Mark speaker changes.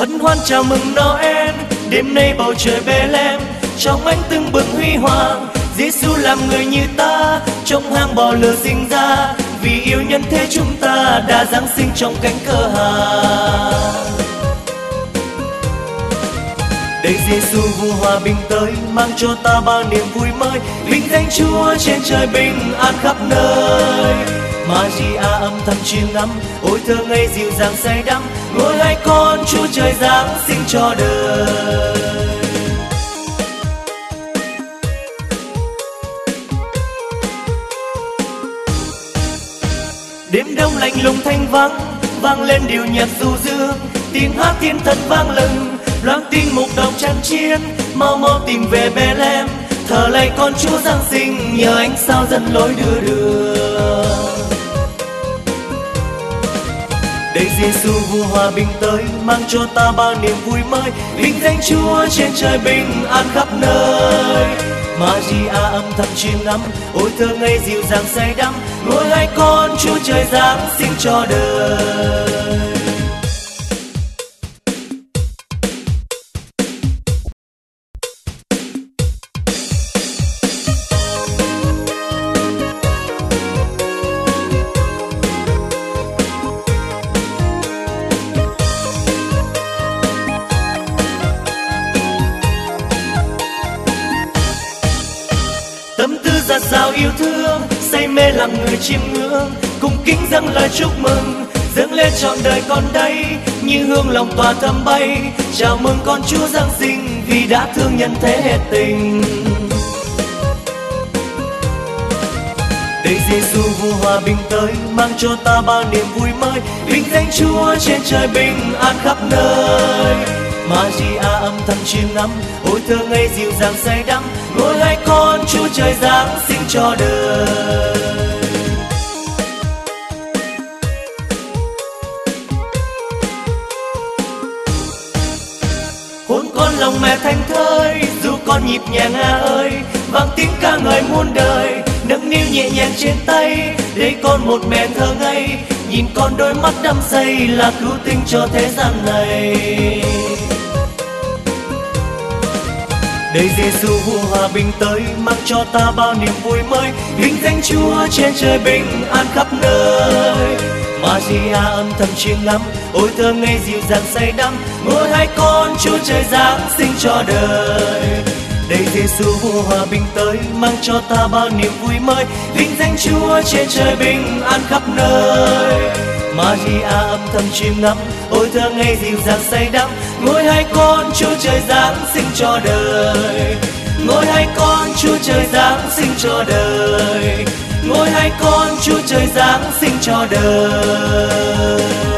Speaker 1: hân hoan chào mừng Noel. Đêm nay bầu trời Bethlehem trong ánh tưng bừng huy hoàng. Giêsu làm người như ta trong hang bò lửa sinh ra. Vì yêu nhân thế chúng ta đã giáng sinh trong cánh cơ hàng. Đây Giêsu vua hòa bình tới, mang cho ta bao niềm vui mới. Vinh danh Chúa trên trời bình an khắp nơi. Maria âm thầm chiêm ngắm, ôi thơ ngây dịu dàng say đắm ngôi hai con, Chúa trời giáng sinh cho đời. Đêm đông lạnh lùng thanh vắng, vang lên điệu nhạc du dương tiếng hát thiên thần vang lừng loáng tin mục đồng trang chiến mau mau tìm về Bethlehem, thờ lạy con, Chúa Giáng sinh, nhờ ánh sao dẫn lối đưa đường. Đây Giêsu vua hòa bình tới, mang cho ta bao niềm vui mới. Vinh danh Chúa trên trời bình an khắp nơi. Maria âm thầm chiêm ngắm, ôi thơ ngây dịu dàng say đắm. Ngôi hai con Chúa trời giáng sinh cho đời. Ra sao yêu thương, say mê làm người chiêm ngưỡng. Cùng kính dâng lời chúc mừng, dâng lên trọn đời con đây, như hương lòng tỏa thâm bay. Chào mừng con chúa giáng sinh vì đã thương nhân thế hết tình. Đây Giêsu vua hòa bình tới, mang cho ta bao niềm vui mới. Vinh danh Chúa trên trời bình an khắp nơi. Maria âm thầm chiêm ngắm, ôi thơ ngây dịu dàng say đắm, ngôi hai con Chúa trời giáng sinh cho đời. Hôn con lòng mẹ thanh thơi, dù con nhịp nhàng à ơi, vang tiếng ca ngợi muôn đời, nâng niu nhẹ nhàng trên tay để con một mẹ thơ ngây, nhìn con đôi mắt đắm say là cứu tinh cho thế gian này. Đây Giêsu vua hòa bình tới mang cho ta bao niềm vui mới. Vinh danh Chúa trên trời bình an khắp nơi. Maria âm thầm chiêm ngắm, ôi thơ ngây dịu dàng say đắm. Ngôi hai con Chúa trời giáng sinh cho đời. Đây Giêsu vua hòa bình tới, mang cho ta bao niềm vui mới. Vinh danh Chúa trên trời bình an khắp nơi. Maria âm thầm chiêm ngắm ôi thơ ngây dịu dàng say đắm ngôi hai con Chúa trời giáng sinh cho đời. Ngôi hai con Chúa trời giáng sinh cho đời. Ngôi hai con Chúa trời giáng sinh cho đời.